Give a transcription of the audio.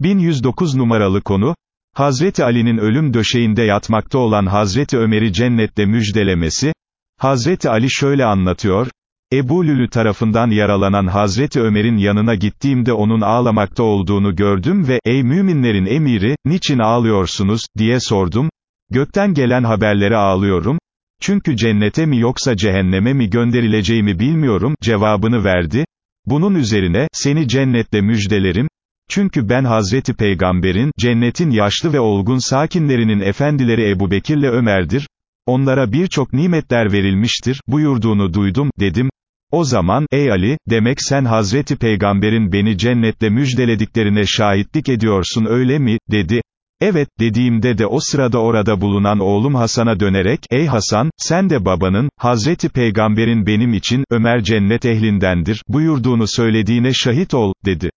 1109 numaralı konu, Hazreti Ali'nin ölüm döşeğinde yatmakta olan Hazreti Ömer'i cennette müjdelemesi, Hazreti Ali şöyle anlatıyor, Ebu Lülü tarafından yaralanan Hazreti Ömer'in yanına gittiğimde onun ağlamakta olduğunu gördüm ve, ey müminlerin emiri, niçin ağlıyorsunuz, diye sordum, gökten gelen haberlere ağlıyorum, çünkü cennete mi yoksa cehenneme mi gönderileceğimi bilmiyorum, cevabını verdi, bunun üzerine, seni cennetle müjdelerim, çünkü ben Hazreti Peygamber'in, cennetin yaşlı ve olgun sakinlerinin efendileri Ebu Bekir'le Ömer'dir, onlara birçok nimetler verilmiştir, buyurduğunu duydum, dedim, o zaman, ey Ali, demek sen Hazreti Peygamber'in beni cennetle müjdelediklerine şahitlik ediyorsun öyle mi, dedi, Evet, dediğimde de o sırada orada bulunan oğlum Hasan'a dönerek, ey Hasan, sen de babanın, Hazreti Peygamber'in benim için, Ömer cennet ehlindendir, buyurduğunu söylediğine şahit ol, dedi.